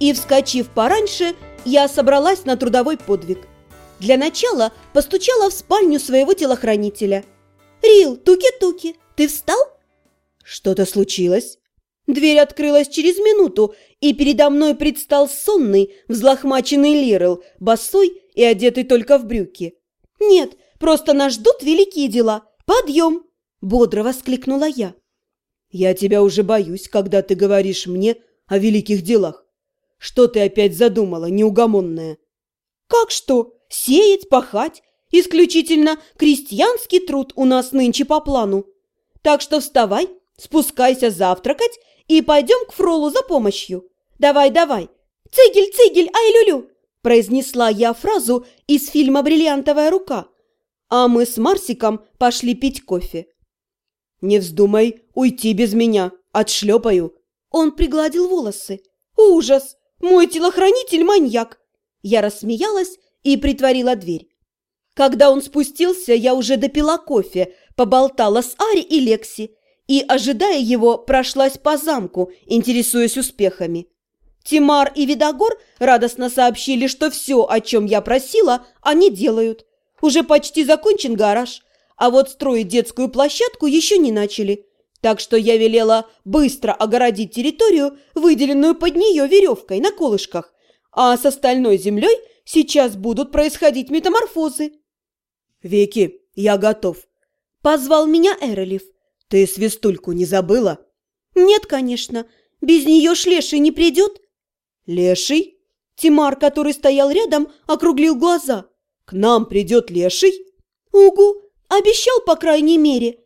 И, вскочив пораньше, я собралась на трудовой подвиг. Для начала постучала в спальню своего телохранителя. «Рил, туки-туки, ты встал?» «Что-то случилось?» Дверь открылась через минуту, и передо мной предстал сонный, взлохмаченный Лирел, босой и одетый только в брюки. «Нет, просто нас ждут великие дела. Подъем!» – бодро воскликнула я. «Я тебя уже боюсь, когда ты говоришь мне о великих делах. Что ты опять задумала, неугомонная?» «Как что? Сеять, пахать. Исключительно крестьянский труд у нас нынче по плану. Так что вставай, спускайся завтракать и пойдем к Фролу за помощью. Давай, давай. Цигель, цигель, ай-люлю!» произнесла я фразу из фильма «Бриллиантовая рука». А мы с Марсиком пошли пить кофе. «Не вздумай уйти без меня, отшлепаю». Он пригладил волосы. «Ужас! Мой телохранитель маньяк!» Я рассмеялась и притворила дверь. Когда он спустился, я уже допила кофе, поболтала с Ари и Лекси и, ожидая его, прошлась по замку, интересуясь успехами. Тимар и Видогор радостно сообщили, что все, о чем я просила, они делают. Уже почти закончен гараж, а вот строить детскую площадку еще не начали. Так что я велела быстро огородить территорию, выделенную под нее веревкой на колышках, а с остальной землей сейчас будут происходить метаморфозы. «Веки, я готов», – позвал меня Эролев. «Ты свистульку не забыла?» «Нет, конечно. Без нее ж Леший не придет». «Леший?» Тимар, который стоял рядом, округлил глаза. «К нам придет Леший?» «Угу, обещал, по крайней мере.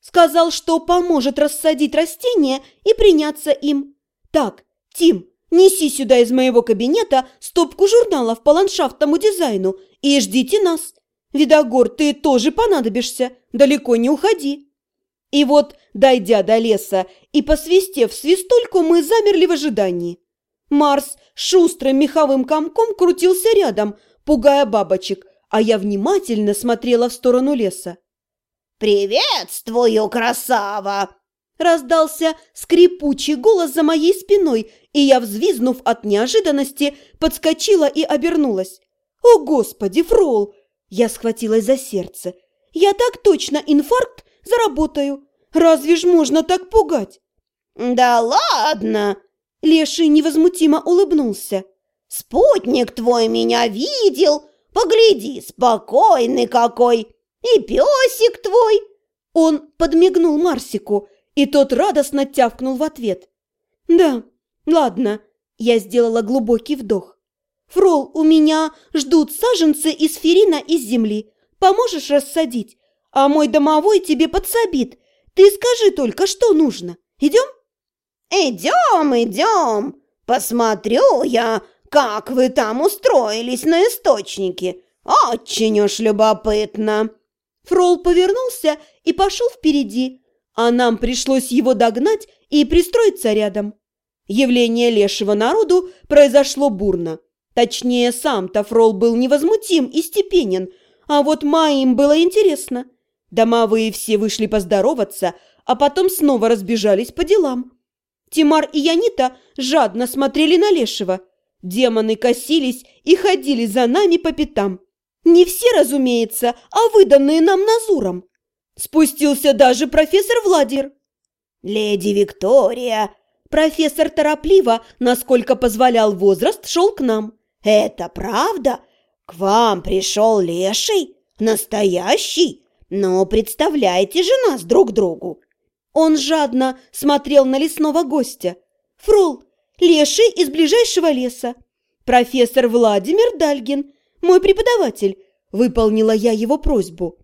Сказал, что поможет рассадить растения и приняться им. Так, Тим, неси сюда из моего кабинета стопку журналов по ландшафтному дизайну и ждите нас. Видогор, ты тоже понадобишься, далеко не уходи». И вот, дойдя до леса и посвистев свистульку, мы замерли в ожидании. Марс шустрым меховым комком крутился рядом, пугая бабочек, а я внимательно смотрела в сторону леса. «Приветствую, красава!» Раздался скрипучий голос за моей спиной, и я, взвизнув от неожиданности, подскочила и обернулась. «О, Господи, Фрол!» Я схватилась за сердце. «Я так точно инфаркт заработаю! Разве ж можно так пугать?» «Да ладно!» Леший невозмутимо улыбнулся. «Спутник твой меня видел! Погляди, спокойный какой! И песик твой!» Он подмигнул Марсику, и тот радостно тявкнул в ответ. «Да, ладно», – я сделала глубокий вдох. «Фрол, у меня ждут саженцы из ферина из земли. Поможешь рассадить? А мой домовой тебе подсобит. Ты скажи только, что нужно. Идем?» «Идем, идем! Посмотрю я, как вы там устроились на источнике. Очень уж любопытно!» Фрол повернулся и пошел впереди, а нам пришлось его догнать и пристроиться рядом. Явление лешего народу произошло бурно. Точнее, сам-то Фрол был невозмутим и степенен, а вот моим было интересно. Домовые все вышли поздороваться, а потом снова разбежались по делам. Тимар и Янита жадно смотрели на Лешего. Демоны косились и ходили за нами по пятам. Не все, разумеется, а выданные нам Назуром. Спустился даже профессор Владир. «Леди Виктория!» Профессор торопливо, насколько позволял возраст, шел к нам. «Это правда? К вам пришел леший? Настоящий? Ну, представляете же нас друг другу!» Он жадно смотрел на лесного гостя. «Фрол, леший из ближайшего леса. Профессор Владимир Дальгин, мой преподаватель», – выполнила я его просьбу.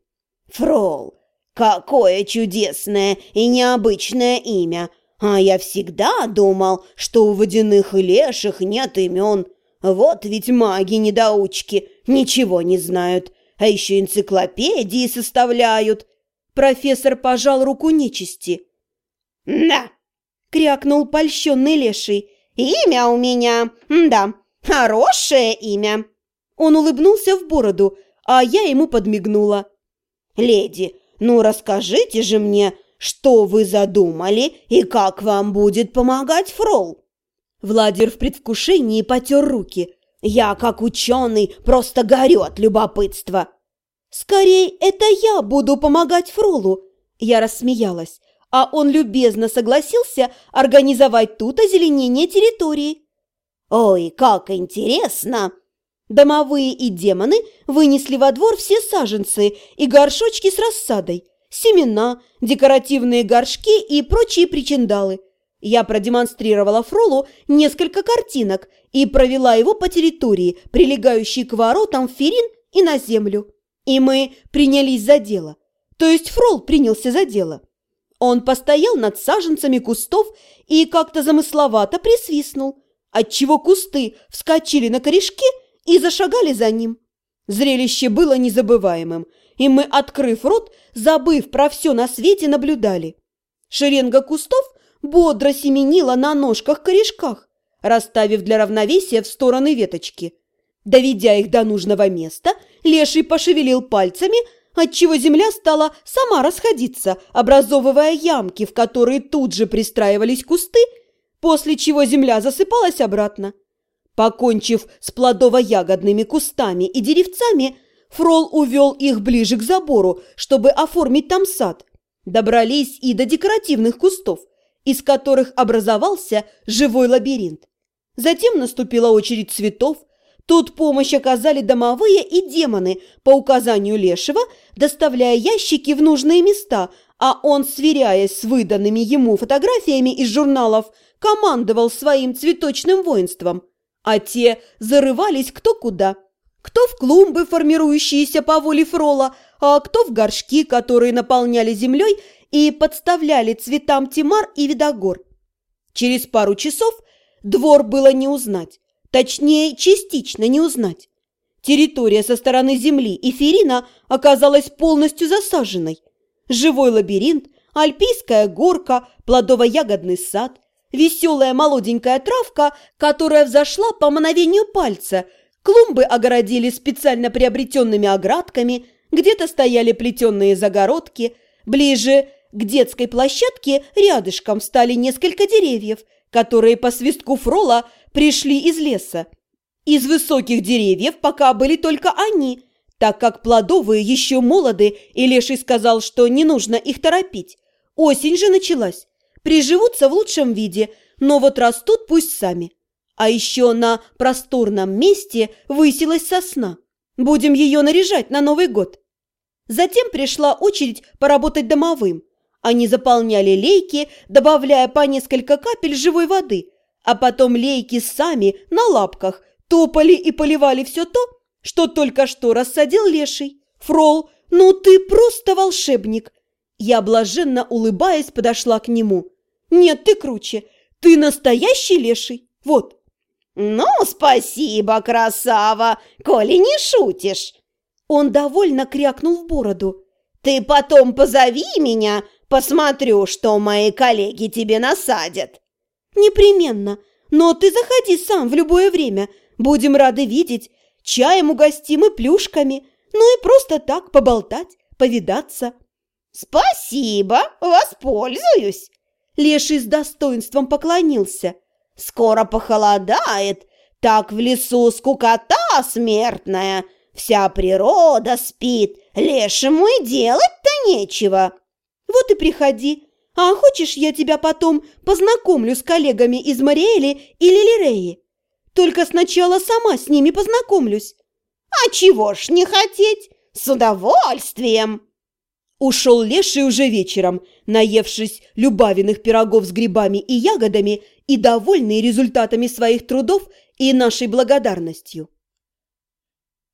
«Фрол, какое чудесное и необычное имя! А я всегда думал, что у водяных и леших нет имен. Вот ведь маги-недоучки ничего не знают, а еще энциклопедии составляют». Профессор пожал руку нечисти. «Да!» — крякнул польщенный леший. «Имя у меня, да, хорошее имя!» Он улыбнулся в бороду, а я ему подмигнула. «Леди, ну расскажите же мне, что вы задумали и как вам будет помогать Фрол?» Владер в предвкушении потер руки. «Я, как ученый, просто горю от любопытства!» «Скорей это я буду помогать Фролу!» Я рассмеялась, а он любезно согласился организовать тут озеленение территории. «Ой, как интересно!» Домовые и демоны вынесли во двор все саженцы и горшочки с рассадой, семена, декоративные горшки и прочие причиндалы. Я продемонстрировала Фролу несколько картинок и провела его по территории, прилегающей к воротам Ферин и на землю. И мы принялись за дело. То есть Фрол принялся за дело. Он постоял над саженцами кустов и как-то замысловато присвистнул, отчего кусты вскочили на корешки и зашагали за ним. Зрелище было незабываемым, и мы, открыв рот, забыв про все на свете, наблюдали. Шеренга кустов бодро семенила на ножках-корешках, расставив для равновесия в стороны веточки. Доведя их до нужного места, леший пошевелил пальцами, отчего земля стала сама расходиться, образовывая ямки, в которые тут же пристраивались кусты, после чего земля засыпалась обратно. Покончив с плодово-ягодными кустами и деревцами, Фрол увел их ближе к забору, чтобы оформить там сад. Добрались и до декоративных кустов, из которых образовался живой лабиринт. Затем наступила очередь цветов. Тут помощь оказали домовые и демоны по указанию Лешего, доставляя ящики в нужные места, а он, сверяясь с выданными ему фотографиями из журналов, командовал своим цветочным воинством – а те зарывались кто куда. Кто в клумбы, формирующиеся по воле Фрола, а кто в горшки, которые наполняли землей и подставляли цветам Тимар и Видогор. Через пару часов двор было не узнать, точнее, частично не узнать. Территория со стороны земли и Ферина оказалась полностью засаженной. Живой лабиринт, альпийская горка, плодово-ягодный сад, веселая молоденькая травка, которая взошла по мановению пальца. Клумбы огородили специально приобретенными оградками, где-то стояли плетеные загородки. Ближе к детской площадке рядышком стали несколько деревьев, которые по свистку фрола пришли из леса. Из высоких деревьев пока были только они, так как плодовые еще молоды, и Леший сказал, что не нужно их торопить. Осень же началась приживутся в лучшем виде, но вот растут пусть сами. А еще на просторном месте высилась сосна. Будем ее наряжать на Новый год. Затем пришла очередь поработать домовым. Они заполняли лейки, добавляя по несколько капель живой воды, а потом лейки сами на лапках топали и поливали все то, что только что рассадил леший. Фрол, ну ты просто волшебник! Я, блаженно улыбаясь, подошла к нему. Нет, ты круче. Ты настоящий леший. Вот. Ну, спасибо, красава, коли не шутишь. Он довольно крякнул в бороду. Ты потом позови меня, посмотрю, что мои коллеги тебе насадят. Непременно. Но ты заходи сам в любое время. Будем рады видеть. Чаем угостим и плюшками. Ну и просто так поболтать, повидаться. Спасибо, воспользуюсь. Леший с достоинством поклонился. «Скоро похолодает, так в лесу скукота смертная, вся природа спит, лешему и делать-то нечего». «Вот и приходи. А хочешь, я тебя потом познакомлю с коллегами из Мариэли или Лиреи? Только сначала сама с ними познакомлюсь». «А чего ж не хотеть? С удовольствием!» Ушел леший уже вечером, наевшись любавиных пирогов с грибами и ягодами и довольный результатами своих трудов и нашей благодарностью.